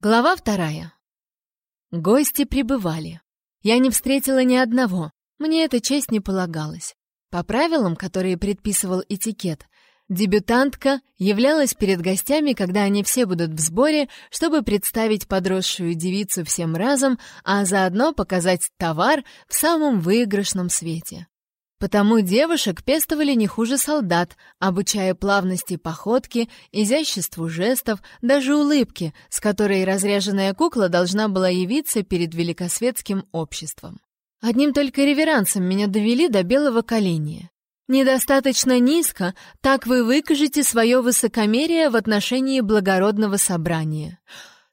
Глава вторая. Гости прибывали. Я не встретила ни одного, мне эта честь не полагалась. По правилам, которые предписывал этикет, дебютантка являлась перед гостями, когда они все будут в сборе, чтобы представить подросшую девицу всем разом, а заодно показать товар в самом выигрышном свете. Потому девушек пестовали не хуже солдат, обучая плавности походки, изяществу жестов, даже улыбки, с которой разряженная кукла должна была явиться перед великосветским обществом. Одним только реверансом меня довели до белого коленя. Недостаточно низко, так вы выкажете свое высокомерие в отношении благородного собрания.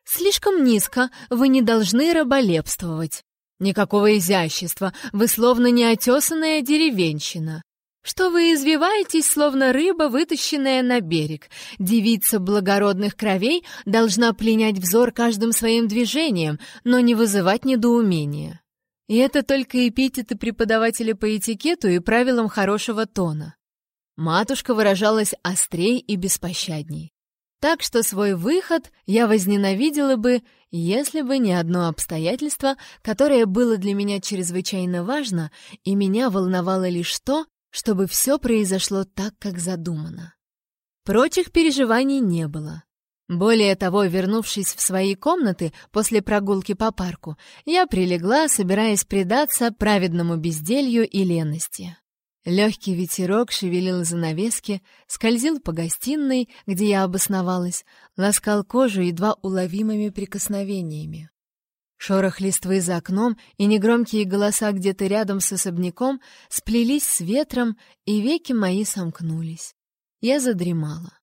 Слишком низко, вы не должны раболепствовать. Никакого изящества, вы словно неотесанная деревенщина. Что вы извиваетесь, словно рыба, вытащенная на берег. Девица благородных кровей должна пленять взор каждым своим движением, но не вызывать недоумения. И это только эпитеты преподавателя по этикету и правилам хорошего тона. Матушка выражалась острей и беспощадней. Так что свой выход я возненавидела бы, если бы не одно обстоятельство, которое было для меня чрезвычайно важно, и меня волновало лишь то, чтобы все произошло так, как задумано. Прочих переживаний не было. Более того, вернувшись в свои комнаты после прогулки по парку, я прилегла, собираясь предаться праведному безделью и лености. Легкий ветерок шевелил занавески, скользил по гостиной, где я обосновалась, ласкал кожу едва уловимыми прикосновениями. Шорох листвы за окном и негромкие голоса где-то рядом с особняком сплелись с ветром, и веки мои сомкнулись. Я задремала.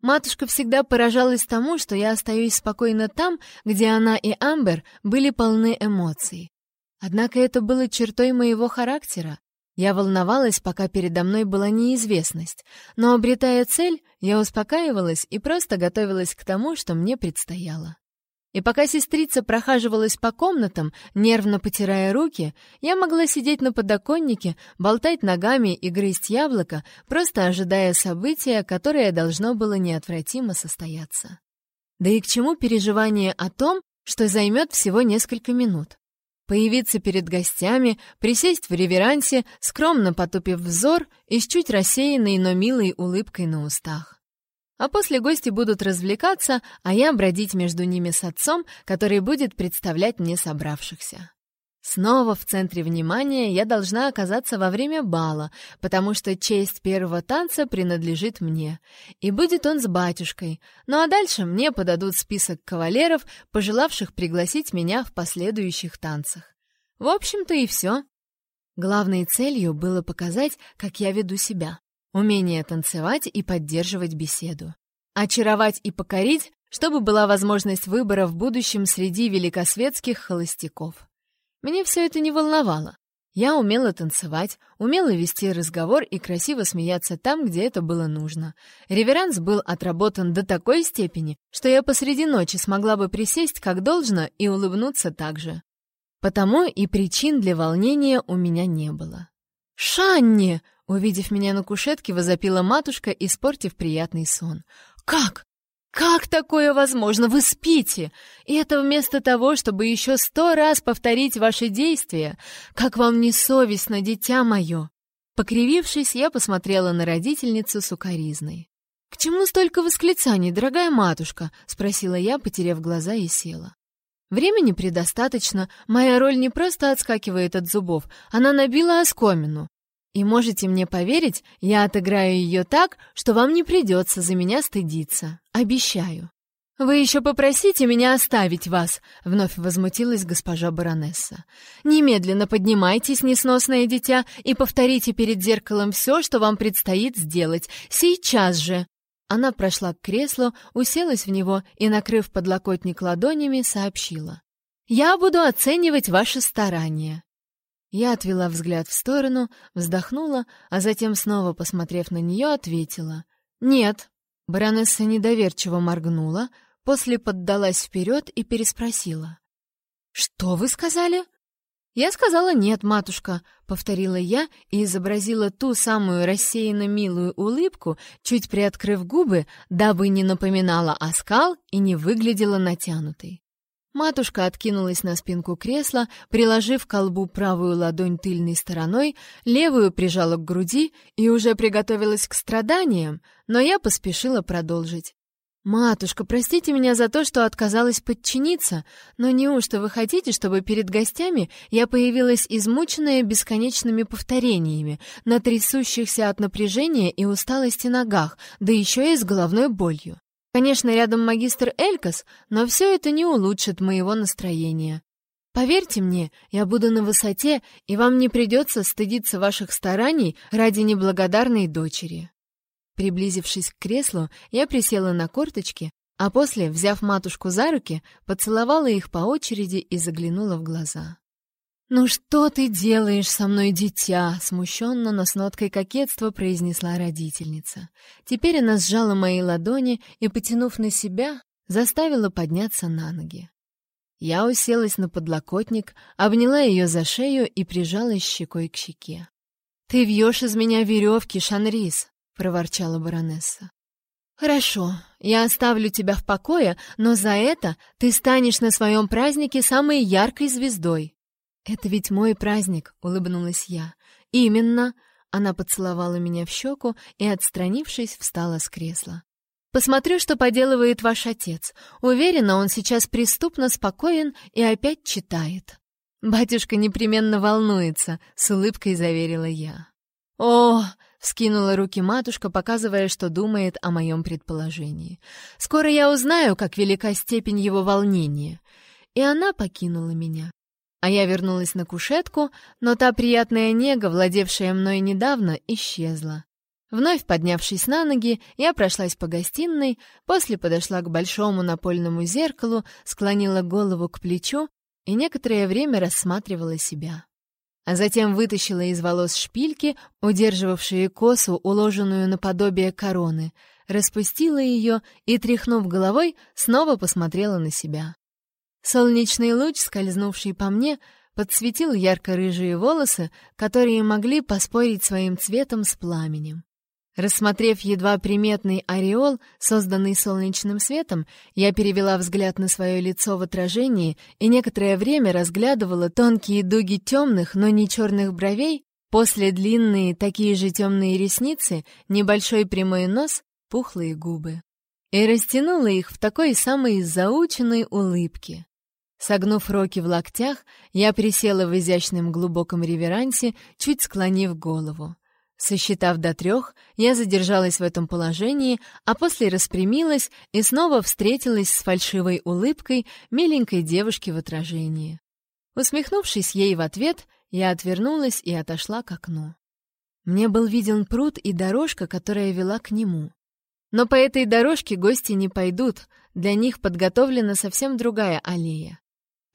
Матушка всегда поражалась тому, что я остаюсь спокойно там, где она и Амбер были полны эмоций. Однако это было чертой моего характера. Я волновалась, пока передо мной была неизвестность, но, обретая цель, я успокаивалась и просто готовилась к тому, что мне предстояло. И пока сестрица прохаживалась по комнатам, нервно потирая руки, я могла сидеть на подоконнике, болтать ногами и грызть яблоко, просто ожидая события, которое должно было неотвратимо состояться. Да и к чему переживание о том, что займет всего несколько минут? Появиться перед гостями, присесть в реверансе, скромно потупив взор и с чуть рассеянной, но милой улыбкой на устах. А после гости будут развлекаться, а я бродить между ними с отцом, который будет представлять мне собравшихся. Снова в центре внимания я должна оказаться во время бала, потому что честь первого танца принадлежит мне. И будет он с батюшкой. Ну а дальше мне подадут список кавалеров, пожелавших пригласить меня в последующих танцах. В общем-то и все. Главной целью было показать, как я веду себя. Умение танцевать и поддерживать беседу. Очаровать и покорить, чтобы была возможность выбора в будущем среди великосветских холостяков. Меня все это не волновало. Я умела танцевать, умела вести разговор и красиво смеяться там, где это было нужно. Реверанс был отработан до такой степени, что я посреди ночи смогла бы присесть как должно и улыбнуться так же. Потому и причин для волнения у меня не было. «Шанни!» — увидев меня на кушетке, возопила матушка, испортив приятный сон. «Как? Как такое возможно? Вы спите! И это вместо того, чтобы еще сто раз повторить ваши действия. Как вам не совестно, дитя мое!» Покривившись, я посмотрела на родительницу сукоризной. «К чему столько восклицаний, дорогая матушка?» — спросила я, потеряв глаза и села. «Времени предостаточно, моя роль не просто отскакивает от зубов, она набила оскомину. И можете мне поверить, я отыграю ее так, что вам не придется за меня стыдиться. Обещаю. «Вы еще попросите меня оставить вас», — вновь возмутилась госпожа баронесса. «Немедленно поднимайтесь, несносное дитя, и повторите перед зеркалом все, что вам предстоит сделать. Сейчас же!» Она прошла к креслу, уселась в него и, накрыв подлокотник ладонями, сообщила. «Я буду оценивать ваши старания. Я отвела взгляд в сторону, вздохнула, а затем, снова посмотрев на нее, ответила. «Нет». Баронесса недоверчиво моргнула, после поддалась вперед и переспросила. «Что вы сказали?» «Я сказала нет, матушка», — повторила я и изобразила ту самую рассеянно милую улыбку, чуть приоткрыв губы, дабы не напоминала оскал и не выглядела натянутой. Матушка откинулась на спинку кресла, приложив к колбу правую ладонь тыльной стороной, левую прижала к груди и уже приготовилась к страданиям, но я поспешила продолжить. «Матушка, простите меня за то, что отказалась подчиниться, но неужто вы хотите, чтобы перед гостями я появилась измученная бесконечными повторениями, на трясущихся от напряжения и усталости ногах, да еще и с головной болью? Конечно, рядом магистр Элькас, но все это не улучшит моего настроения. Поверьте мне, я буду на высоте, и вам не придется стыдиться ваших стараний ради неблагодарной дочери». Приблизившись к креслу, я присела на корточки, а после, взяв матушку за руки, поцеловала их по очереди и заглянула в глаза. «Ну что ты делаешь со мной, дитя?» — смущенно, но с ноткой кокетства произнесла родительница. Теперь она сжала мои ладони и, потянув на себя, заставила подняться на ноги. Я уселась на подлокотник, обняла ее за шею и прижалась щекой к щеке. «Ты вьешь из меня веревки, Шанрис!» — проворчала баронесса. «Хорошо, я оставлю тебя в покое, но за это ты станешь на своем празднике самой яркой звездой». «Это ведь мой праздник», — улыбнулась я. «Именно». Она поцеловала меня в щеку и, отстранившись, встала с кресла. «Посмотрю, что поделывает ваш отец. Уверена, он сейчас преступно спокоен и опять читает». «Батюшка непременно волнуется», — с улыбкой заверила я. «О, Скинула руки матушка, показывая, что думает о моем предположении. «Скоро я узнаю, как велика степень его волнения». И она покинула меня. А я вернулась на кушетку, но та приятная нега, владевшая мной недавно, исчезла. Вновь поднявшись на ноги, я прошлась по гостиной, после подошла к большому напольному зеркалу, склонила голову к плечу и некоторое время рассматривала себя а затем вытащила из волос шпильки, удерживавшие косу, уложенную наподобие короны, распустила ее и, тряхнув головой, снова посмотрела на себя. Солнечный луч, скользнувший по мне, подсветил ярко-рыжие волосы, которые могли поспорить своим цветом с пламенем. Рассмотрев едва приметный ореол, созданный солнечным светом, я перевела взгляд на свое лицо в отражении и некоторое время разглядывала тонкие дуги темных, но не черных бровей, после длинные такие же темные ресницы, небольшой прямой нос, пухлые губы. И растянула их в такой самой заученной улыбке. Согнув руки в локтях, я присела в изящном глубоком реверансе, чуть склонив голову. Сосчитав до трех, я задержалась в этом положении, а после распрямилась и снова встретилась с фальшивой улыбкой миленькой девушки в отражении. Усмехнувшись ей в ответ, я отвернулась и отошла к окну. Мне был виден пруд и дорожка, которая вела к нему. Но по этой дорожке гости не пойдут, для них подготовлена совсем другая аллея.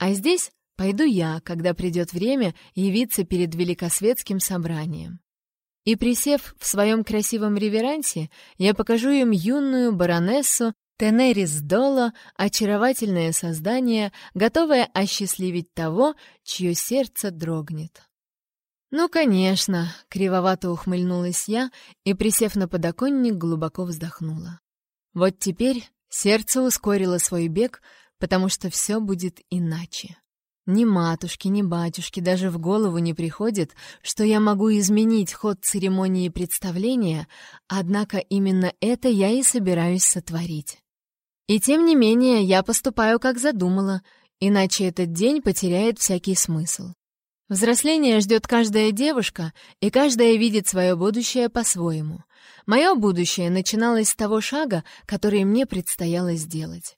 А здесь пойду я, когда придет время явиться перед великосветским собранием. И, присев в своем красивом реверансе, я покажу им юную баронессу Тенерис Доло, очаровательное создание, готовое осчастливить того, чье сердце дрогнет. «Ну, конечно», — кривовато ухмыльнулась я и, присев на подоконник, глубоко вздохнула. «Вот теперь сердце ускорило свой бег, потому что все будет иначе». Ни матушке, ни батюшке даже в голову не приходит, что я могу изменить ход церемонии представления, однако именно это я и собираюсь сотворить. И тем не менее я поступаю, как задумала, иначе этот день потеряет всякий смысл. Взросление ждет каждая девушка, и каждая видит свое будущее по-своему. Мое будущее начиналось с того шага, который мне предстояло сделать.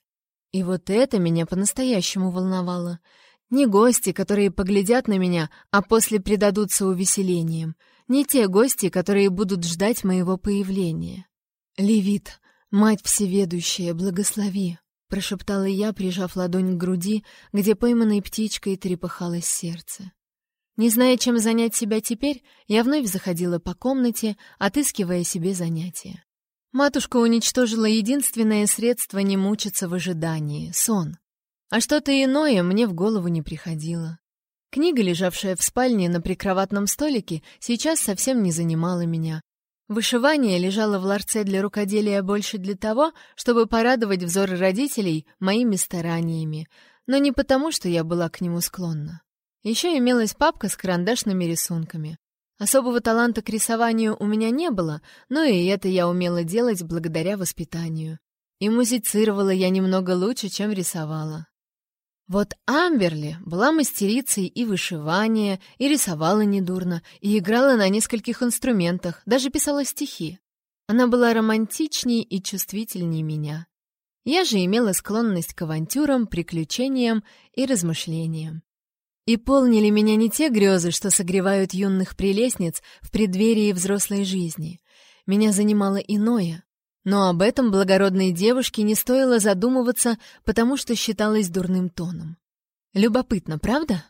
И вот это меня по-настоящему волновало — не гости, которые поглядят на меня, а после предадутся увеселением. Не те гости, которые будут ждать моего появления. «Левит, мать всеведущая, благослови!» — прошептала я, прижав ладонь к груди, где пойманной птичкой трепыхалось сердце. Не зная, чем занять себя теперь, я вновь заходила по комнате, отыскивая себе занятия. Матушка уничтожила единственное средство не мучиться в ожидании — сон. А что-то иное мне в голову не приходило. Книга, лежавшая в спальне на прикроватном столике, сейчас совсем не занимала меня. Вышивание лежало в ларце для рукоделия больше для того, чтобы порадовать взоры родителей моими стараниями, но не потому, что я была к нему склонна. Еще имелась папка с карандашными рисунками. Особого таланта к рисованию у меня не было, но и это я умела делать благодаря воспитанию. И музицировала я немного лучше, чем рисовала. Вот Амберли была мастерицей и вышивания, и рисовала недурно, и играла на нескольких инструментах, даже писала стихи. Она была романтичнее и чувствительнее меня. Я же имела склонность к авантюрам, приключениям и размышлениям. И полнили меня не те грезы, что согревают юных прелестниц в преддверии взрослой жизни. Меня занимало иное, но об этом благородной девушке не стоило задумываться, потому что считалось дурным тоном. Любопытно, правда?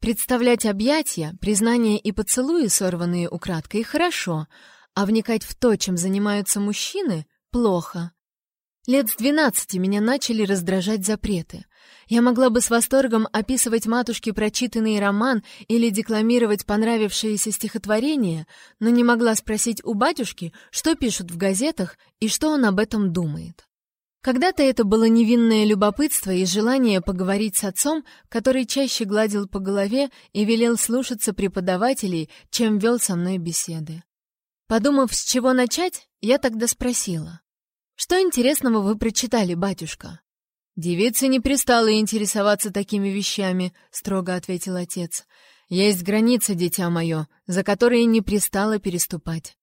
Представлять объятия, признания и поцелуи, сорванные украдкой, хорошо, а вникать в то, чем занимаются мужчины, плохо. Лет с двенадцати меня начали раздражать запреты. Я могла бы с восторгом описывать матушке прочитанный роман или декламировать понравившееся стихотворение, но не могла спросить у батюшки, что пишут в газетах и что он об этом думает. Когда-то это было невинное любопытство и желание поговорить с отцом, который чаще гладил по голове и велел слушаться преподавателей, чем вел со мной беседы. Подумав, с чего начать, я тогда спросила. «Что интересного вы прочитали, батюшка?» «Девица не пристала интересоваться такими вещами», — строго ответил отец. «Есть граница, дитя мое, за которые не пристало переступать.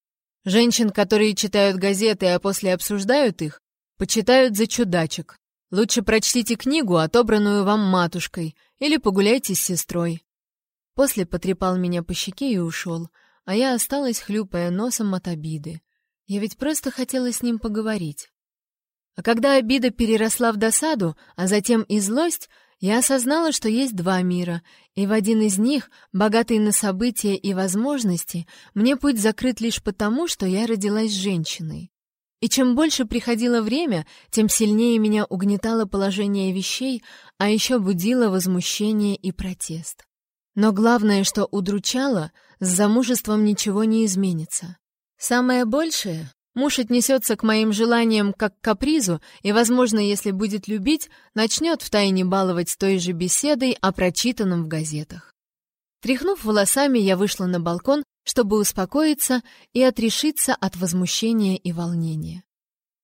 Женщин, которые читают газеты, а после обсуждают их, почитают за чудачек. Лучше прочтите книгу, отобранную вам матушкой, или погуляйте с сестрой». После потрепал меня по щеке и ушел, а я осталась, хлюпая носом от обиды. Я ведь просто хотела с ним поговорить. А когда обида переросла в досаду, а затем и злость, я осознала, что есть два мира, и в один из них, богатый на события и возможности, мне путь закрыт лишь потому, что я родилась женщиной. И чем больше приходило время, тем сильнее меня угнетало положение вещей, а еще будило возмущение и протест. Но главное, что удручало, с замужеством ничего не изменится. Самое большее Муж отнесется к моим желаниям как к капризу и, возможно, если будет любить, начнет втайне баловать той же беседой о прочитанном в газетах. Тряхнув волосами, я вышла на балкон, чтобы успокоиться и отрешиться от возмущения и волнения.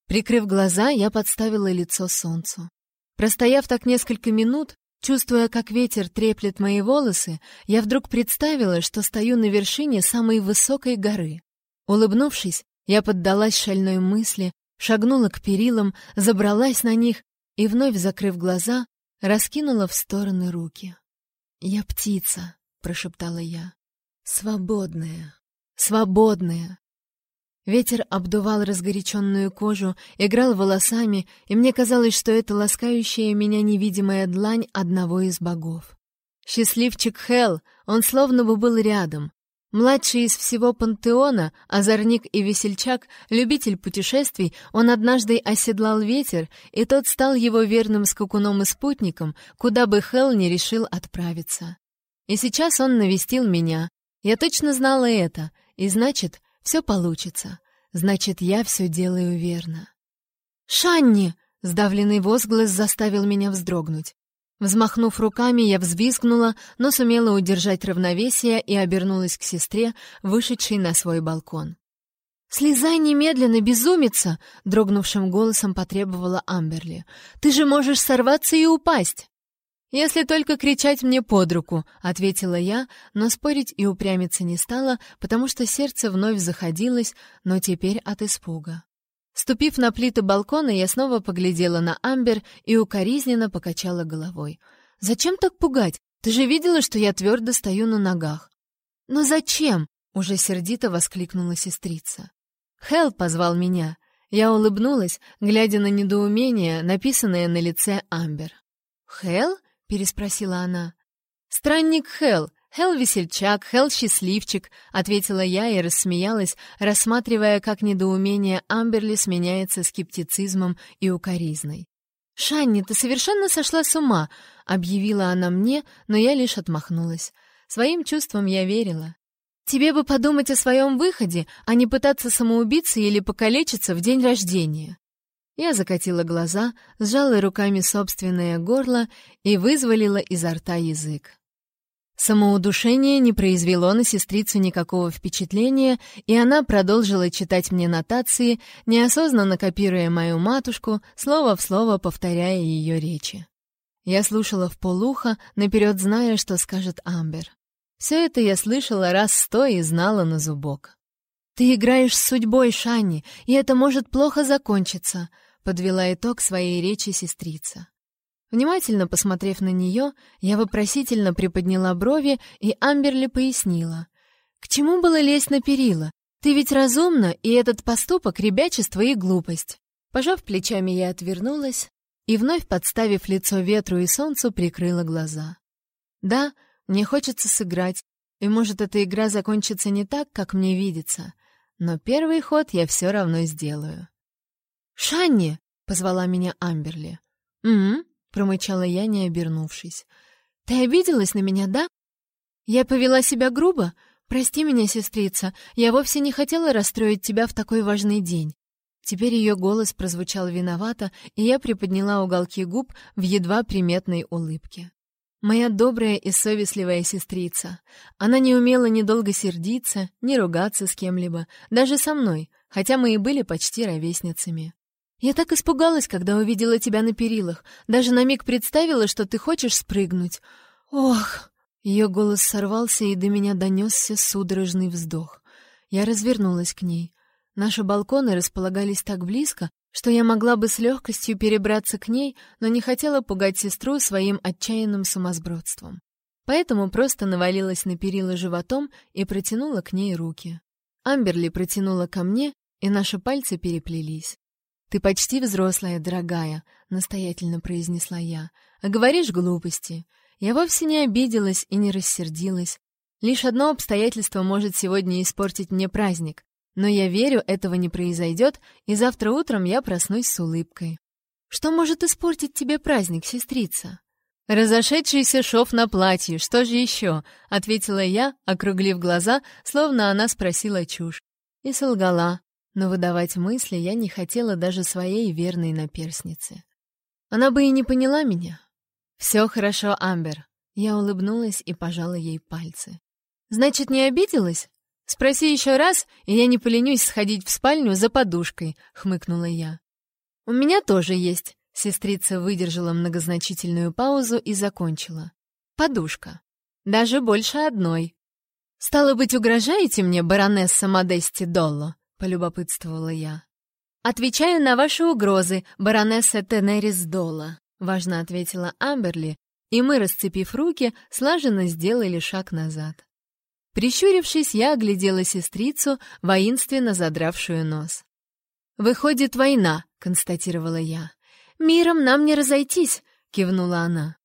Прикрыв глаза, я подставила лицо солнцу. Простояв так несколько минут, чувствуя, как ветер треплет мои волосы, я вдруг представила, что стою на вершине самой высокой горы. Улыбнувшись, я поддалась шальной мысли, шагнула к перилам, забралась на них и, вновь закрыв глаза, раскинула в стороны руки. «Я птица», — прошептала я. «Свободная, свободная». Ветер обдувал разгоряченную кожу, играл волосами, и мне казалось, что это ласкающая меня невидимая длань одного из богов. Счастливчик Хел, он словно бы был рядом, Младший из всего пантеона, озорник и весельчак, любитель путешествий, он однажды оседлал ветер, и тот стал его верным скакуном и спутником, куда бы Хелл не решил отправиться. И сейчас он навестил меня. Я точно знала это, и значит, все получится. Значит, я все делаю верно. «Шанни!» — сдавленный возглас заставил меня вздрогнуть. Взмахнув руками, я взвизгнула, но сумела удержать равновесие и обернулась к сестре, вышедшей на свой балкон. «Слезай немедленно, безумица!» — дрогнувшим голосом потребовала Амберли. «Ты же можешь сорваться и упасть!» «Если только кричать мне под руку», — ответила я, но спорить и упрямиться не стала, потому что сердце вновь заходилось, но теперь от испуга. Ступив на плиты балкона, я снова поглядела на Амбер и укоризненно покачала головой. «Зачем так пугать? Ты же видела, что я твердо стою на ногах». «Но зачем?» — уже сердито воскликнула сестрица. «Хелл позвал меня». Я улыбнулась, глядя на недоумение, написанное на лице Амбер. «Хелл?» — переспросила она. «Странник Хелл, «Хелл весельчак, Хелл счастливчик», — ответила я и рассмеялась, рассматривая, как недоумение Амберли сменяется скептицизмом и укоризной. «Шанни, ты совершенно сошла с ума!» — объявила она мне, но я лишь отмахнулась. Своим чувствам я верила. «Тебе бы подумать о своем выходе, а не пытаться самоубиться или покалечиться в день рождения». Я закатила глаза, сжала руками собственное горло и вызволила изо рта язык. Самоудушение не произвело на сестрицу никакого впечатления, и она продолжила читать мне нотации, неосознанно копируя мою матушку, слово в слово повторяя ее речи. Я слушала в полуха, наперед зная, что скажет Амбер. Все это я слышала раз сто и знала на зубок. «Ты играешь с судьбой, Шанни, и это может плохо закончиться», — подвела итог своей речи сестрица. Внимательно посмотрев на нее, я вопросительно приподняла брови, и Амберли пояснила. «К чему было лезть на перила? Ты ведь разумна, и этот поступок — ребячество и глупость». Пожав плечами, я отвернулась и, вновь подставив лицо ветру и солнцу, прикрыла глаза. «Да, мне хочется сыграть, и, может, эта игра закончится не так, как мне видится, но первый ход я все равно сделаю». «Шанни!» — позвала меня Амберли. «Угу», — промычала я, не обернувшись. «Ты обиделась на меня, да? Я повела себя грубо? Прости меня, сестрица, я вовсе не хотела расстроить тебя в такой важный день». Теперь ее голос прозвучал виновато, и я приподняла уголки губ в едва приметной улыбке. Моя добрая и совестливая сестрица. Она не умела ни долго сердиться, ни ругаться с кем-либо, даже со мной, хотя мы и были почти ровесницами. Я так испугалась, когда увидела тебя на перилах. Даже на миг представила, что ты хочешь спрыгнуть. Ох! Ее голос сорвался, и до меня донесся судорожный вздох. Я развернулась к ней. Наши балконы располагались так близко, что я могла бы с легкостью перебраться к ней, но не хотела пугать сестру своим отчаянным сумасбродством. Поэтому просто навалилась на перила животом и протянула к ней руки. Амберли протянула ко мне, и наши пальцы переплелись. «Ты почти взрослая, дорогая», — настоятельно произнесла я. «А говоришь глупости. Я вовсе не обиделась и не рассердилась. Лишь одно обстоятельство может сегодня испортить мне праздник. Но я верю, этого не произойдет, и завтра утром я проснусь с улыбкой». «Что может испортить тебе праздник, сестрица?» «Разошедшийся шов на платье, что же еще?» — ответила я, округлив глаза, словно она спросила чушь. И солгала, но выдавать мысли я не хотела даже своей верной наперснице. Она бы и не поняла меня. «Все хорошо, Амбер». Я улыбнулась и пожала ей пальцы. «Значит, не обиделась? Спроси еще раз, и я не поленюсь сходить в спальню за подушкой», — хмыкнула я. «У меня тоже есть», — сестрица выдержала многозначительную паузу и закончила. «Подушка. Даже больше одной». «Стало быть, угрожаете мне, баронесса Модести Долло?» Полюбопытствовала я. «Отвечаю на ваши угрозы, баронесса Тенерис Дола», — важно ответила Амберли, и мы, расцепив руки, слаженно сделали шаг назад. Прищурившись, я оглядела сестрицу, воинственно задравшую нос. «Выходит, война», — констатировала я. «Миром нам не разойтись», — кивнула она.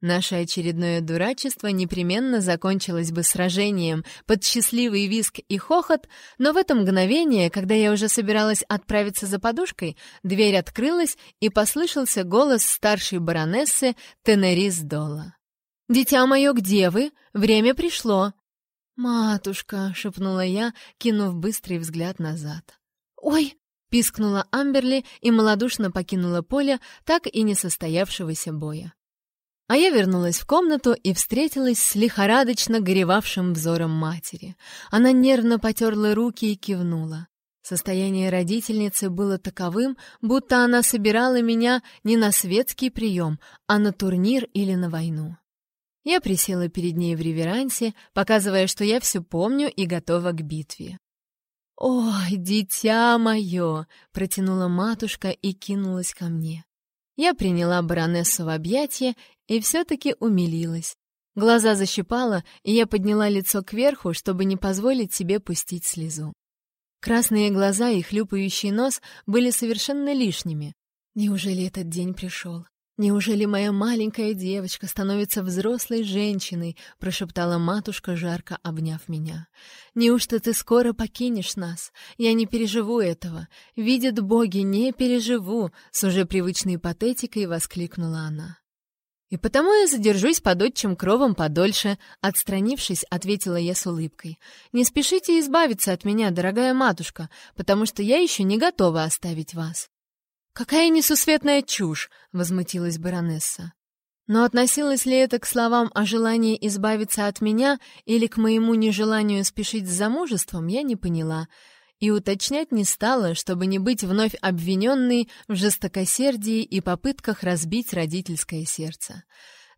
Наше очередное дурачество непременно закончилось бы сражением под счастливый виск и хохот, но в это мгновение, когда я уже собиралась отправиться за подушкой, дверь открылась, и послышался голос старшей баронессы Тенерис Дола. «Дитя мое, где вы? Время пришло!» «Матушка!» — шепнула я, кинув быстрый взгляд назад. «Ой!» — пискнула Амберли и малодушно покинула поле так и не состоявшегося боя. А я вернулась в комнату и встретилась с лихорадочно горевавшим взором матери. Она нервно потерла руки и кивнула. Состояние родительницы было таковым, будто она собирала меня не на светский прием, а на турнир или на войну. Я присела перед ней в реверансе, показывая, что я все помню и готова к битве. «Ой, дитя мое!» — протянула матушка и кинулась ко мне. Я приняла баронессу в объятия и все-таки умилилась. Глаза защипала, и я подняла лицо кверху, чтобы не позволить себе пустить слезу. Красные глаза и хлюпающий нос были совершенно лишними. Неужели этот день пришел? «Неужели моя маленькая девочка становится взрослой женщиной?» — прошептала матушка, жарко обняв меня. «Неужто ты скоро покинешь нас? Я не переживу этого. Видят боги, не переживу!» — с уже привычной патетикой воскликнула она. «И потому я задержусь под отчим кровом подольше», — отстранившись, ответила я с улыбкой. «Не спешите избавиться от меня, дорогая матушка, потому что я еще не готова оставить вас». «Какая несусветная чушь!» — возмутилась баронесса. Но относилось ли это к словам о желании избавиться от меня или к моему нежеланию спешить с замужеством, я не поняла. И уточнять не стала, чтобы не быть вновь обвиненной в жестокосердии и попытках разбить родительское сердце.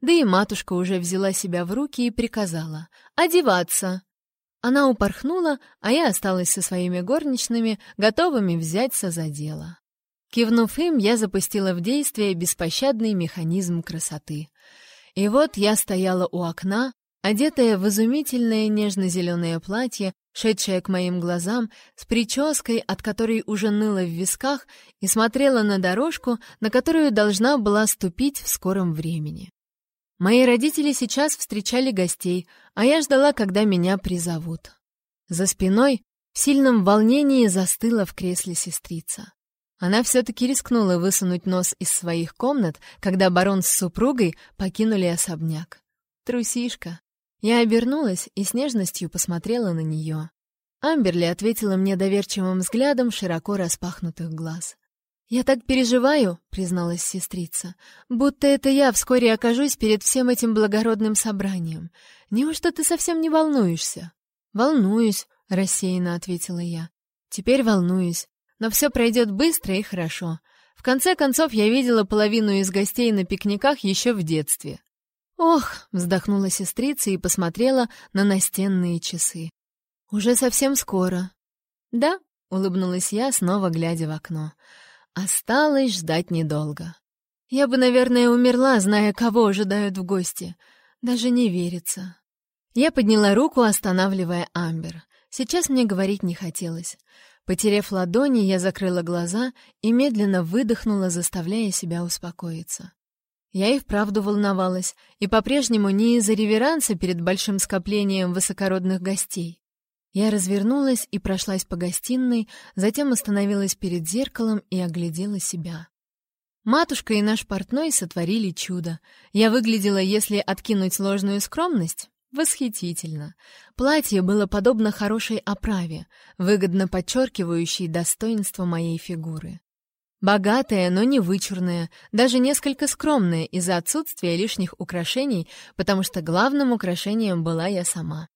Да и матушка уже взяла себя в руки и приказала «Одеваться!». Она упорхнула, а я осталась со своими горничными, готовыми взяться за дело. Кивнув им, я запустила в действие беспощадный механизм красоты. И вот я стояла у окна, одетая в изумительное нежно-зеленое платье, шедшее к моим глазам, с прической, от которой уже ныло в висках, и смотрела на дорожку, на которую должна была ступить в скором времени. Мои родители сейчас встречали гостей, а я ждала, когда меня призовут. За спиной в сильном волнении застыла в кресле сестрица. Она все-таки рискнула высунуть нос из своих комнат, когда барон с супругой покинули особняк. Трусишка. Я обернулась и с нежностью посмотрела на нее. Амберли ответила мне доверчивым взглядом широко распахнутых глаз. «Я так переживаю», — призналась сестрица, «будто это я вскоре окажусь перед всем этим благородным собранием. Неужто ты совсем не волнуешься?» «Волнуюсь», — рассеянно ответила я. «Теперь волнуюсь. Но все пройдет быстро и хорошо. В конце концов, я видела половину из гостей на пикниках еще в детстве. «Ох!» — вздохнула сестрица и посмотрела на настенные часы. «Уже совсем скоро». «Да», — улыбнулась я, снова глядя в окно. «Осталось ждать недолго. Я бы, наверное, умерла, зная, кого ожидают в гости. Даже не верится». Я подняла руку, останавливая Амбер. Сейчас мне говорить не хотелось. Потерев ладони, я закрыла глаза и медленно выдохнула, заставляя себя успокоиться. Я и вправду волновалась, и по-прежнему не из-за реверанса перед большим скоплением высокородных гостей. Я развернулась и прошлась по гостиной, затем остановилась перед зеркалом и оглядела себя. Матушка и наш портной сотворили чудо. Я выглядела, если откинуть ложную скромность, Восхитительно. Платье было подобно хорошей оправе, выгодно подчеркивающей достоинство моей фигуры. Богатая, но не вычурная, даже несколько скромная из-за отсутствия лишних украшений, потому что главным украшением была я сама.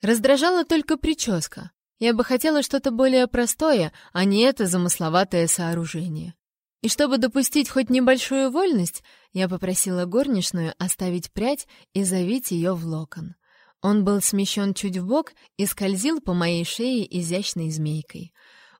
Раздражала только прическа. Я бы хотела что-то более простое, а не это замысловатое сооружение. И чтобы допустить хоть небольшую вольность, я попросила горничную оставить прядь и завить ее в локон. Он был смещен чуть в бок и скользил по моей шее изящной змейкой.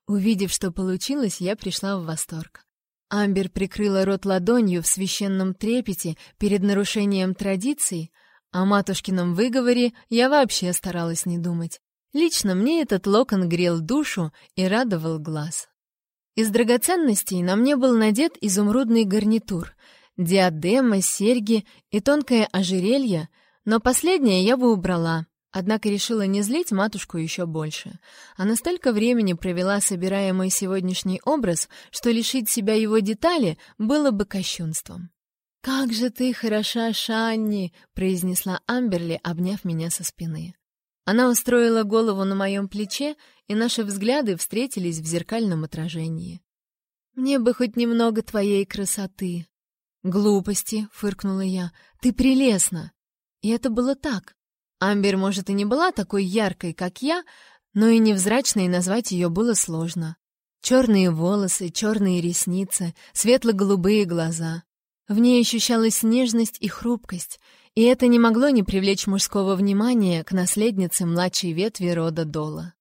Увидев, что получилось, я пришла в восторг. Амбер прикрыла рот ладонью в священном трепете перед нарушением традиций, о матушкином выговоре я вообще старалась не думать. Лично мне этот локон грел душу и радовал глаз. Из драгоценностей на мне был надет изумрудный гарнитур, диадема, серьги и тонкое ожерелье, но последнее я бы убрала, однако решила не злить матушку еще больше. Она столько времени провела, собирая мой сегодняшний образ, что лишить себя его детали было бы кощунством. «Как же ты хороша, Шанни!» — произнесла Амберли, обняв меня со спины. Она устроила голову на моем плече, и наши взгляды встретились в зеркальном отражении. «Мне бы хоть немного твоей красоты». «Глупости», — фыркнула я, — «ты прелестна». И это было так. Амбер, может, и не была такой яркой, как я, но и невзрачной назвать ее было сложно. Черные волосы, черные ресницы, светло-голубые глаза. В ней ощущалась нежность и хрупкость, и это не могло не привлечь мужского внимания к наследнице младшей ветви рода Дола.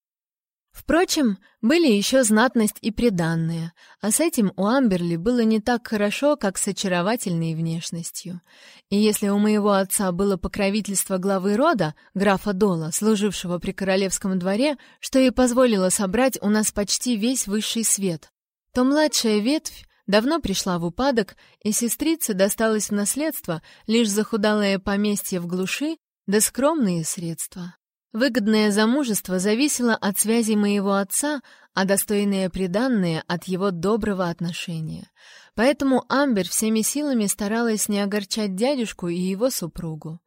Впрочем, были еще знатность и приданные, а с этим у Амберли было не так хорошо, как с очаровательной внешностью. И если у моего отца было покровительство главы рода, графа Дола, служившего при королевском дворе, что и позволило собрать у нас почти весь высший свет, то младшая ветвь давно пришла в упадок, и сестрице досталось в наследство лишь захудалое поместье в глуши да скромные средства. Выгодное замужество зависело от связей моего отца, а достойные приданные — от его доброго отношения. Поэтому Амбер всеми силами старалась не огорчать дядюшку и его супругу.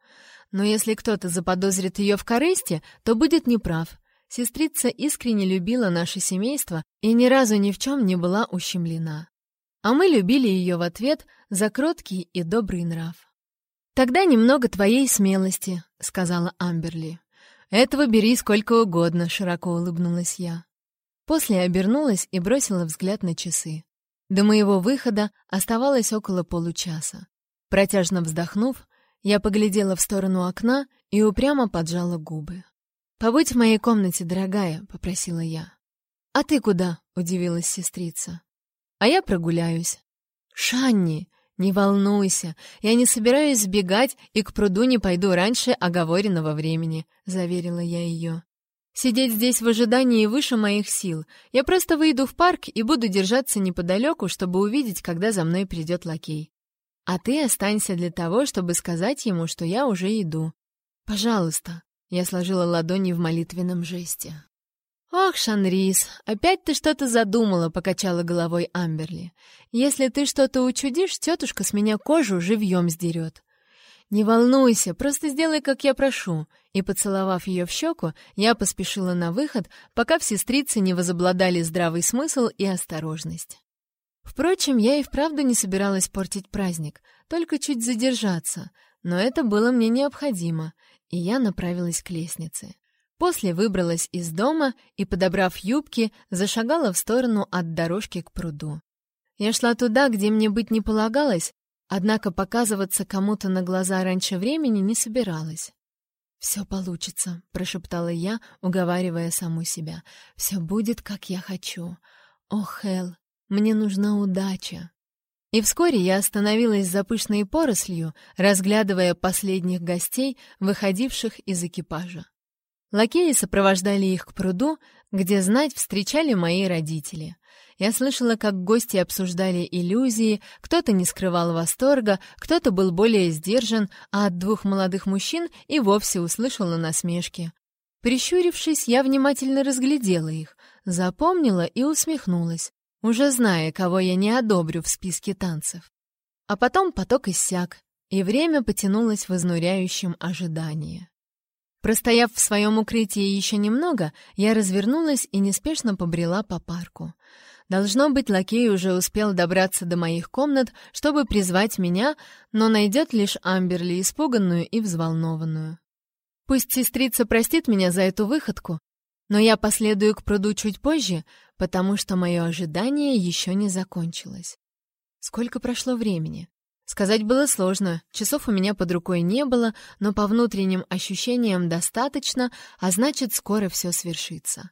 Но если кто-то заподозрит ее в корысти, то будет неправ. Сестрица искренне любила наше семейство и ни разу ни в чем не была ущемлена. А мы любили ее в ответ за кроткий и добрый нрав. «Тогда немного твоей смелости», — сказала Амберли. «Этого бери сколько угодно», — широко улыбнулась я. После обернулась и бросила взгляд на часы. До моего выхода оставалось около получаса. Протяжно вздохнув, я поглядела в сторону окна и упрямо поджала губы. «Побудь в моей комнате, дорогая», — попросила я. «А ты куда?» — удивилась сестрица. «А я прогуляюсь». «Шанни, не волнуйся, я не собираюсь сбегать и к пруду не пойду раньше оговоренного времени», — заверила я ее. «Сидеть здесь в ожидании выше моих сил. Я просто выйду в парк и буду держаться неподалеку, чтобы увидеть, когда за мной придет лакей. А ты останься для того, чтобы сказать ему, что я уже иду. Пожалуйста». Я сложила ладони в молитвенном жесте. «Ох, Шанрис, опять ты что-то задумала», — покачала головой Амберли. «Если ты что-то учудишь, тетушка с меня кожу живьем сдерет». «Не волнуйся, просто сделай, как я прошу». И, поцеловав ее в щеку, я поспешила на выход, пока в сестрице не возобладали здравый смысл и осторожность. Впрочем, я и вправду не собиралась портить праздник, только чуть задержаться, но это было мне необходимо, и я направилась к лестнице. После выбралась из дома и, подобрав юбки, зашагала в сторону от дорожки к пруду. Я шла туда, где мне быть не полагалось, однако показываться кому-то на глаза раньше времени не собиралась. «Все получится», — прошептала я, уговаривая саму себя. «Все будет, как я хочу. О, Хел, мне нужна удача». И вскоре я остановилась за пышной порослью, разглядывая последних гостей, выходивших из экипажа. Лакеи сопровождали их к пруду, где знать встречали мои родители. Я слышала, как гости обсуждали иллюзии, кто-то не скрывал восторга, кто-то был более сдержан, а от двух молодых мужчин и вовсе услышала насмешки. Прищурившись, я внимательно разглядела их, запомнила и усмехнулась, уже зная, кого я не одобрю в списке танцев. А потом поток иссяк, и время потянулось в изнуряющем ожидании. Простояв в своем укрытии еще немного, я развернулась и неспешно побрела по парку. Должно быть, лакей уже успел добраться до моих комнат, чтобы призвать меня, но найдет лишь Амберли, испуганную и взволнованную. Пусть сестрица простит меня за эту выходку, но я последую к пруду чуть позже, потому что мое ожидание еще не закончилось. Сколько прошло времени? Сказать было сложно, часов у меня под рукой не было, но по внутренним ощущениям достаточно, а значит, скоро все свершится.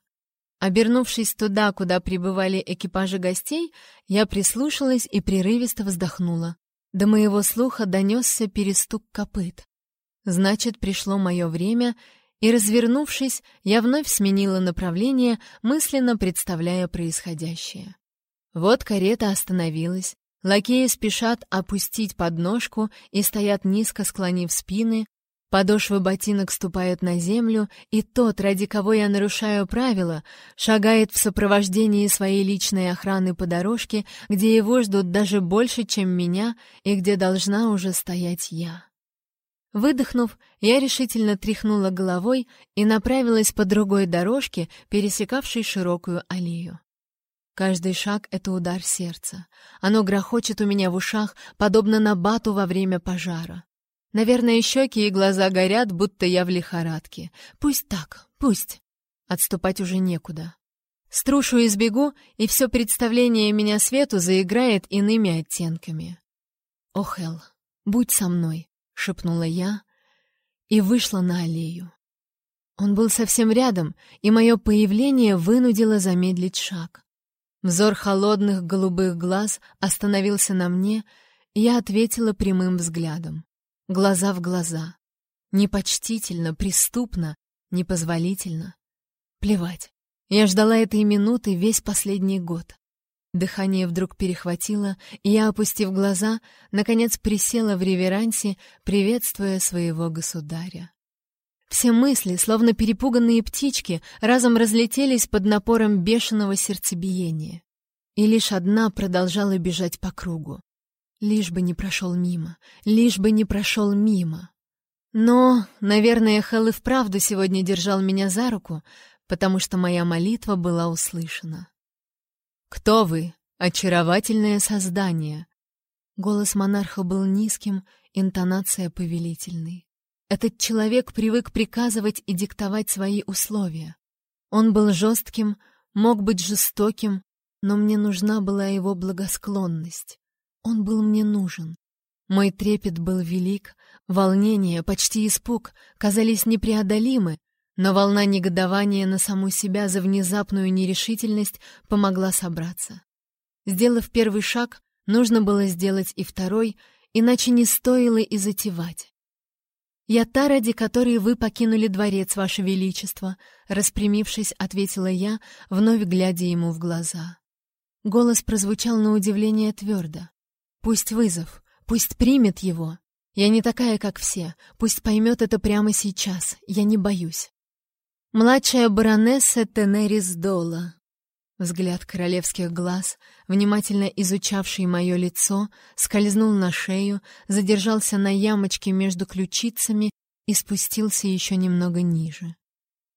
Обернувшись туда, куда прибывали экипажи гостей, я прислушалась и прерывисто вздохнула. До моего слуха донесся перестук копыт. Значит, пришло мое время, и, развернувшись, я вновь сменила направление, мысленно представляя происходящее. Вот карета остановилась, Лакеи спешат опустить подножку и стоят низко склонив спины, подошвы ботинок ступают на землю, и тот, ради кого я нарушаю правила, шагает в сопровождении своей личной охраны по дорожке, где его ждут даже больше, чем меня, и где должна уже стоять я. Выдохнув, я решительно тряхнула головой и направилась по другой дорожке, пересекавшей широкую аллею. Каждый шаг — это удар сердца. Оно грохочет у меня в ушах, подобно набату во время пожара. Наверное, щеки и глаза горят, будто я в лихорадке. Пусть так, пусть. Отступать уже некуда. Струшу и сбегу, и все представление меня свету заиграет иными оттенками. «О, Хелл, будь со мной», — шепнула я и вышла на аллею. Он был совсем рядом, и мое появление вынудило замедлить шаг. Взор холодных голубых глаз остановился на мне, и я ответила прямым взглядом. Глаза в глаза. Непочтительно, преступно, непозволительно. Плевать. Я ждала этой минуты весь последний год. Дыхание вдруг перехватило, и я, опустив глаза, наконец присела в реверансе, приветствуя своего государя. Все мысли, словно перепуганные птички, разом разлетелись под напором бешеного сердцебиения. И лишь одна продолжала бежать по кругу. Лишь бы не прошел мимо, лишь бы не прошел мимо. Но, наверное, Хелл и вправду сегодня держал меня за руку, потому что моя молитва была услышана. «Кто вы, очаровательное создание?» Голос монарха был низким, интонация повелительной. Этот человек привык приказывать и диктовать свои условия. Он был жестким, мог быть жестоким, но мне нужна была его благосклонность. Он был мне нужен. Мой трепет был велик, волнение, почти испуг казались непреодолимы, но волна негодования на саму себя за внезапную нерешительность помогла собраться. Сделав первый шаг, нужно было сделать и второй, иначе не стоило и затевать. «Я та, ради которой вы покинули дворец, Ваше Величество», — распрямившись, ответила я, вновь глядя ему в глаза. Голос прозвучал на удивление твердо. «Пусть вызов, пусть примет его. Я не такая, как все, пусть поймет это прямо сейчас, я не боюсь». Младшая баронесса Тенерис Дола. Взгляд королевских глаз, внимательно изучавший мое лицо, скользнул на шею, задержался на ямочке между ключицами и спустился еще немного ниже.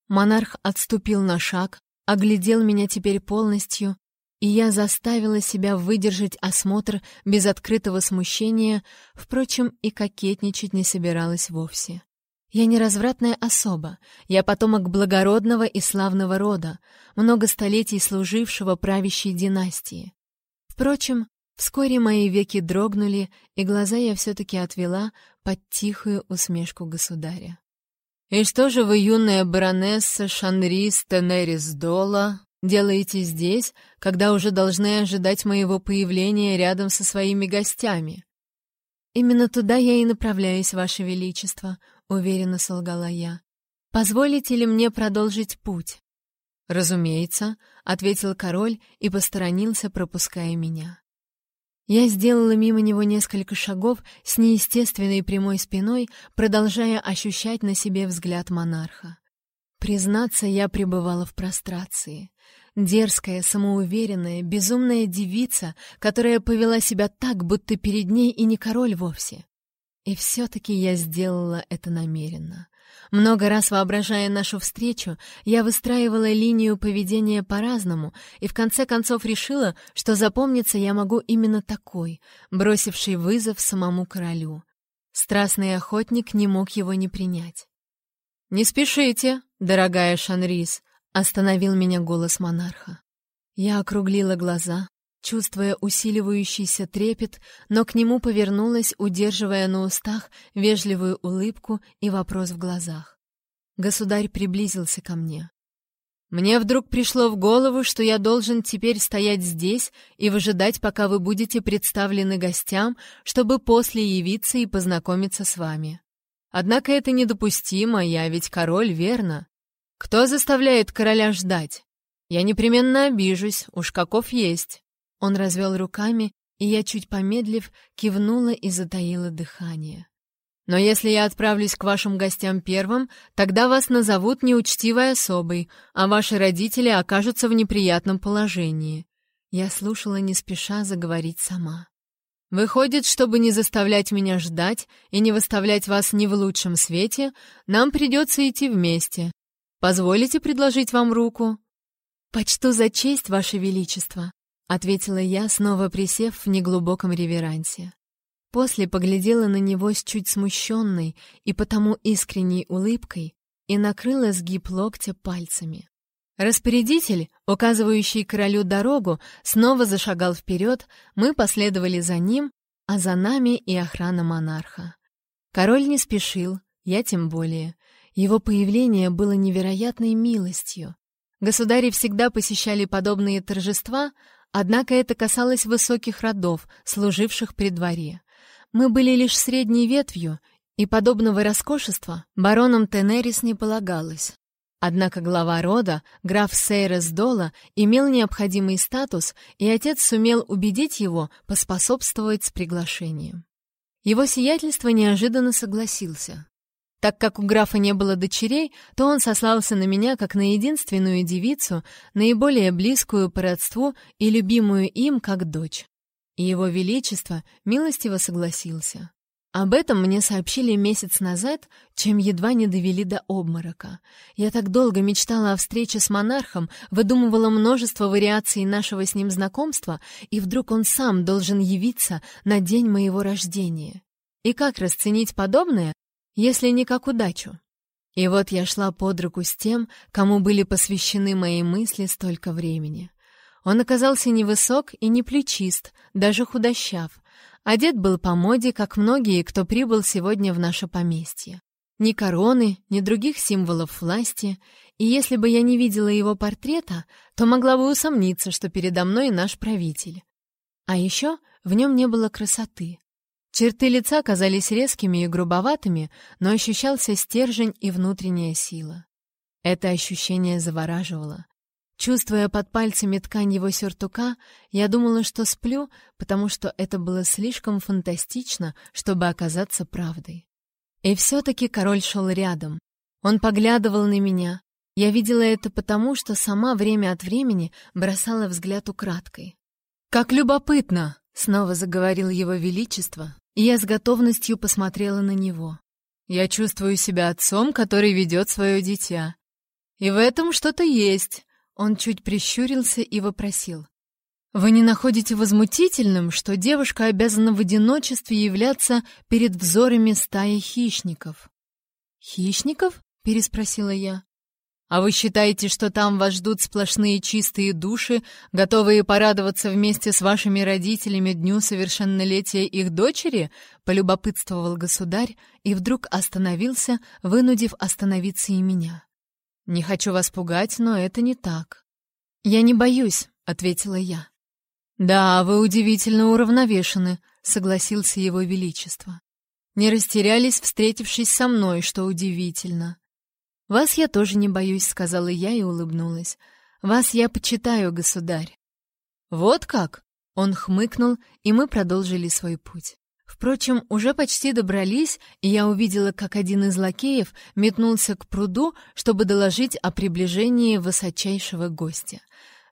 Монарх отступил на шаг, оглядел меня теперь полностью, и я заставила себя выдержать осмотр без открытого смущения, впрочем, и кокетничать не собиралась вовсе. Я не развратная особа, я потомок благородного и славного рода, много столетий служившего правящей династии. Впрочем, вскоре мои веки дрогнули, и глаза я все-таки отвела под тихую усмешку государя. «И что же вы, юная баронесса Шанрис Тенерис Дола, делаете здесь, когда уже должны ожидать моего появления рядом со своими гостями?» «Именно туда я и направляюсь, Ваше Величество», — уверенно солгала я. «Позволите ли мне продолжить путь?» «Разумеется», — ответил король и посторонился, пропуская меня. Я сделала мимо него несколько шагов с неестественной прямой спиной, продолжая ощущать на себе взгляд монарха. Признаться, я пребывала в прострации. Дерзкая, самоуверенная, безумная девица, которая повела себя так, будто перед ней и не король вовсе. И все-таки я сделала это намеренно. Много раз воображая нашу встречу, я выстраивала линию поведения по-разному и в конце концов решила, что запомниться я могу именно такой, бросивший вызов самому королю. Страстный охотник не мог его не принять. «Не спешите, дорогая Шанрис», — остановил меня голос монарха. Я округлила глаза, чувствуя усиливающийся трепет, но к нему повернулась, удерживая на устах вежливую улыбку и вопрос в глазах. Государь приблизился ко мне. «Мне вдруг пришло в голову, что я должен теперь стоять здесь и выжидать, пока вы будете представлены гостям, чтобы после явиться и познакомиться с вами. Однако это недопустимо, я ведь король, верно? Кто заставляет короля ждать? Я непременно обижусь, уж каков есть». Он развел руками, и я, чуть помедлив, кивнула и затаила дыхание. «Но если я отправлюсь к вашим гостям первым, тогда вас назовут неучтивой особой, а ваши родители окажутся в неприятном положении». Я слушала не спеша заговорить сама. «Выходит, чтобы не заставлять меня ждать и не выставлять вас ни в лучшем свете, нам придется идти вместе. Позволите предложить вам руку?» «Почту за честь, Ваше Величество», — ответила я, снова присев в неглубоком реверансе. После поглядела на него с чуть смущенной и потому искренней улыбкой и накрыла сгиб локтя пальцами. Распорядитель, указывающий королю дорогу, снова зашагал вперед, мы последовали за ним, а за нами и охрана монарха. Король не спешил, я тем более. Его появление было невероятной милостью. Государи всегда посещали подобные торжества, Однако это касалось высоких родов, служивших при дворе. Мы были лишь средней ветвью, и подобного роскошества баронам Тенерис не полагалось. Однако глава рода, граф Сейрес Дола, имел необходимый статус, и отец сумел убедить его поспособствовать с приглашением. Его сиятельство неожиданно согласился. Так как у графа не было дочерей, то он сослался на меня как на единственную девицу, наиболее близкую по родству и любимую им как дочь. И его величество милостиво согласился. Об этом мне сообщили месяц назад, чем едва не довели до обморока. Я так долго мечтала о встрече с монархом, выдумывала множество вариаций нашего с ним знакомства, и вдруг он сам должен явиться на день моего рождения. И как расценить подобное, если не как удачу? И вот я шла под руку с тем, кому были посвящены мои мысли столько времени. Он оказался невысок и не плечист, даже худощав, Одет был по моде, как многие, кто прибыл сегодня в наше поместье. Ни короны, ни других символов власти, и если бы я не видела его портрета, то могла бы усомниться, что передо мной наш правитель. А еще в нем не было красоты. Черты лица казались резкими и грубоватыми, но ощущался стержень и внутренняя сила. Это ощущение завораживало. Чувствуя под пальцами ткань его сюртука, я думала, что сплю, потому что это было слишком фантастично, чтобы оказаться правдой. И все-таки король шел рядом. Он поглядывал на меня. Я видела это потому, что сама время от времени бросала взгляд украдкой. «Как любопытно!» — снова заговорил его величество, я с готовностью посмотрела на него. «Я чувствую себя отцом, который ведет свое дитя. И в этом что-то есть. Он чуть прищурился и вопросил. «Вы не находите возмутительным, что девушка обязана в одиночестве являться перед взорами стаи хищников?» «Хищников?» — переспросила я. «А вы считаете, что там вас ждут сплошные чистые души, готовые порадоваться вместе с вашими родителями дню совершеннолетия их дочери?» — полюбопытствовал государь и вдруг остановился, вынудив остановиться и меня. «Не хочу вас пугать, но это не так». «Я не боюсь», — ответила я. «Да, вы удивительно уравновешены», — согласился его величество. «Не растерялись, встретившись со мной, что удивительно». «Вас я тоже не боюсь», — сказала я и улыбнулась. «Вас я почитаю, государь». «Вот как?» — он хмыкнул, и мы продолжили свой путь. Впрочем, уже почти добрались, и я увидела, как один из лакеев метнулся к пруду, чтобы доложить о приближении высочайшего гостя.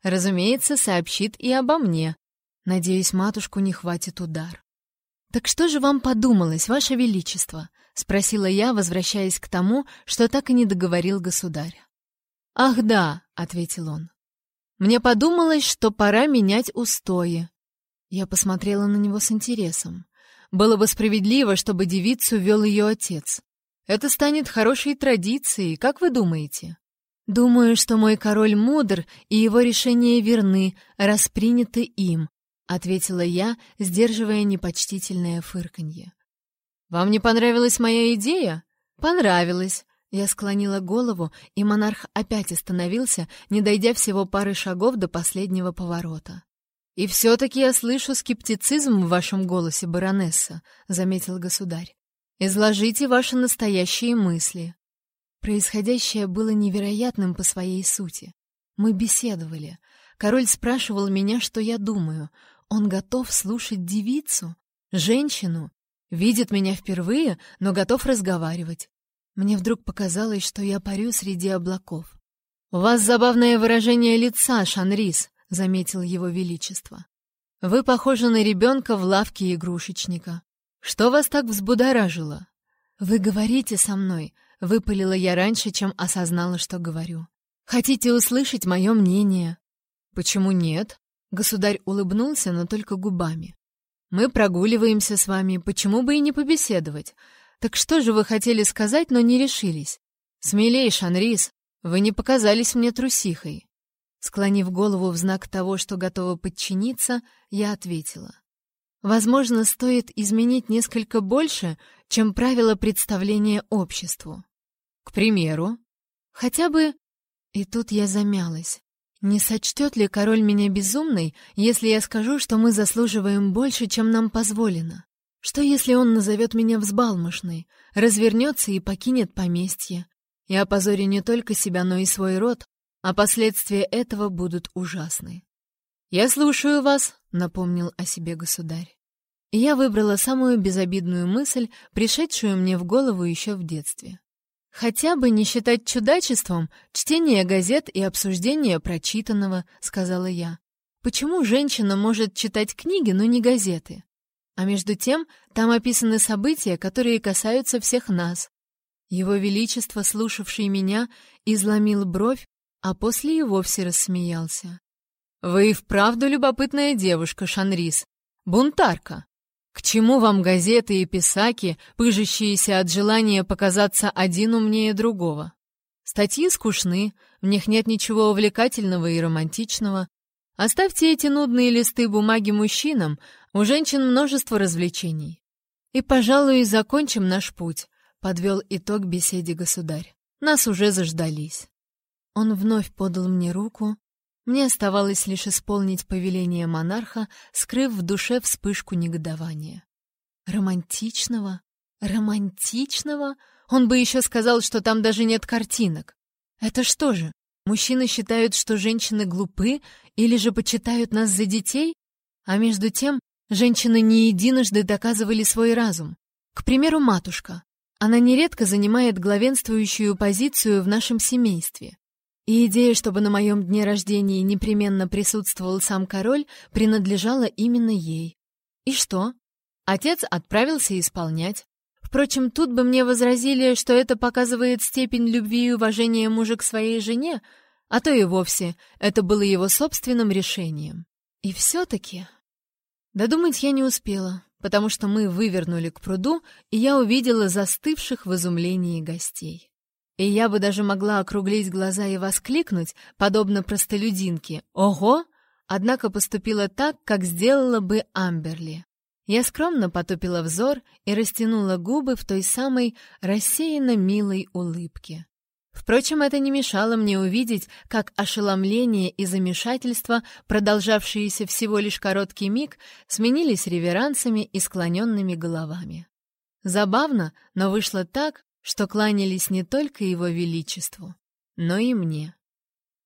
Разумеется, сообщит и обо мне. Надеюсь, матушку не хватит удар. «Так что же вам подумалось, ваше величество?» — спросила я, возвращаясь к тому, что так и не договорил государь. «Ах да», — ответил он. «Мне подумалось, что пора менять устои». Я посмотрела на него с интересом. Было бы справедливо, чтобы девицу вел ее отец. Это станет хорошей традицией, как вы думаете? Думаю, что мой король мудр, и его решения верны, расприняты им, ответила я, сдерживая непочтительное фырканье. Вам не понравилась моя идея? Понравилась. Я склонила голову, и монарх опять остановился, не дойдя всего пары шагов до последнего поворота. «И все-таки я слышу скептицизм в вашем голосе, баронесса», — заметил государь. «Изложите ваши настоящие мысли». Происходящее было невероятным по своей сути. Мы беседовали. Король спрашивал меня, что я думаю. Он готов слушать девицу, женщину, видит меня впервые, но готов разговаривать. Мне вдруг показалось, что я парю среди облаков. «У вас забавное выражение лица, Шанрис», — заметил его величество. «Вы похожи на ребенка в лавке игрушечника. Что вас так взбудоражило?» «Вы говорите со мной», — выпалила я раньше, чем осознала, что говорю. «Хотите услышать мое мнение?» «Почему нет?» Государь улыбнулся, но только губами. «Мы прогуливаемся с вами, почему бы и не побеседовать? Так что же вы хотели сказать, но не решились? Смелей, Шанрис, вы не показались мне трусихой. Склонив голову в знак того, что готова подчиниться, я ответила. Возможно, стоит изменить несколько больше, чем правила представления обществу. К примеру, хотя бы... И тут я замялась. Не сочтет ли король меня безумной, если я скажу, что мы заслуживаем больше, чем нам позволено? Что если он назовет меня взбалмошной, развернется и покинет поместье? Я опозорю не только себя, но и свой род, а последствия этого будут ужасны. «Я слушаю вас», — напомнил о себе государь. Я выбрала самую безобидную мысль, пришедшую мне в голову еще в детстве. «Хотя бы не считать чудачеством чтение газет и обсуждение прочитанного», — сказала я. «Почему женщина может читать книги, но не газеты? А между тем, там описаны события, которые касаются всех нас. Его Величество, слушавший меня, изломил бровь, а после и вовсе рассмеялся. «Вы и вправду любопытная девушка, Шанрис. Бунтарка. К чему вам газеты и писаки, пыжащиеся от желания показаться один умнее другого? Статьи скучны, в них нет ничего увлекательного и романтичного. Оставьте эти нудные листы бумаги мужчинам, у женщин множество развлечений. И, пожалуй, закончим наш путь, подвел итог беседе государь. Нас уже заждались. Он вновь подал мне руку, мне оставалось лишь исполнить повеление монарха, скрыв в душе вспышку негодования. Романтичного? Романтичного? Он бы еще сказал, что там даже нет картинок. Это что же, мужчины считают, что женщины глупы или же почитают нас за детей? А между тем, женщины не единожды доказывали свой разум. К примеру, матушка. Она нередко занимает главенствующую позицию в нашем семействе. И идея, чтобы на моем дне рождения непременно присутствовал сам король, принадлежала именно ей. И что? Отец отправился исполнять. Впрочем, тут бы мне возразили, что это показывает степень любви и уважения мужа к своей жене, а то и вовсе это было его собственным решением. И все-таки... Додумать я не успела, потому что мы вывернули к пруду, и я увидела застывших в изумлении гостей. И я бы даже могла округлить глаза и воскликнуть, подобно простолюдинке «Ого!», однако поступила так, как сделала бы Амберли. Я скромно потупила взор и растянула губы в той самой рассеянно милой улыбке. Впрочем, это не мешало мне увидеть, как ошеломление и замешательство, продолжавшиеся всего лишь короткий миг, сменились реверансами и склоненными головами. Забавно, но вышло так, что кланялись не только его величеству, но и мне.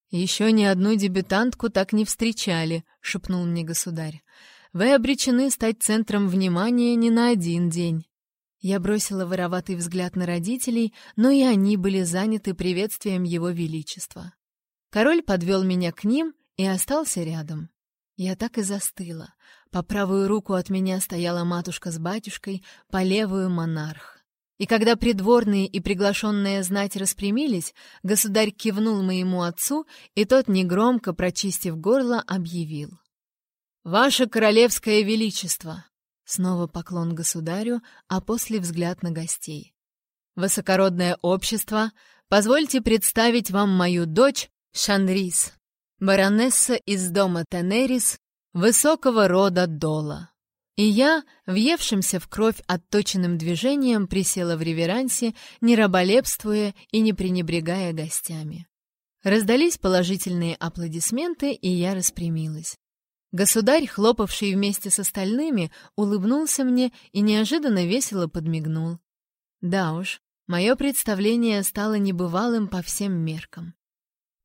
«Еще ни одну дебютантку так не встречали», — шепнул мне государь. «Вы обречены стать центром внимания не на один день». Я бросила вороватый взгляд на родителей, но и они были заняты приветствием его величества. Король подвел меня к ним и остался рядом. Я так и застыла. По правую руку от меня стояла матушка с батюшкой, по левую — монарх. И когда придворные и приглашенные знать распрямились, государь кивнул моему отцу, и тот, негромко прочистив горло, объявил. «Ваше королевское величество!» Снова поклон государю, а после взгляд на гостей. «Высокородное общество, позвольте представить вам мою дочь Шанрис, баронесса из дома Тенерис, высокого рода Дола». И я, въевшимся в кровь отточенным движением, присела в реверансе, не раболепствуя и не пренебрегая гостями. Раздались положительные аплодисменты, и я распрямилась. Государь, хлопавший вместе с остальными, улыбнулся мне и неожиданно весело подмигнул. Да уж, мое представление стало небывалым по всем меркам.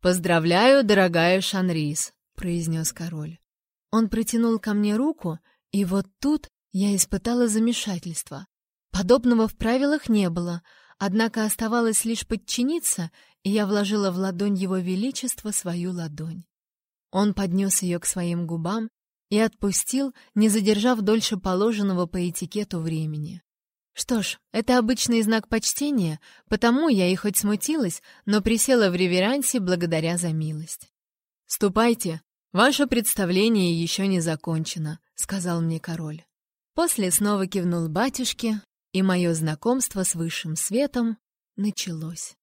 «Поздравляю, дорогая Шанрис», — произнес король. Он протянул ко мне руку — и вот тут я испытала замешательство. Подобного в правилах не было, однако оставалось лишь подчиниться, и я вложила в ладонь его величества свою ладонь. Он поднес ее к своим губам и отпустил, не задержав дольше положенного по этикету времени. Что ж, это обычный знак почтения, потому я и хоть смутилась, но присела в реверансе благодаря за милость. «Ступайте, ваше представление еще не закончено», — сказал мне король. После снова кивнул батюшке, и мое знакомство с высшим светом началось.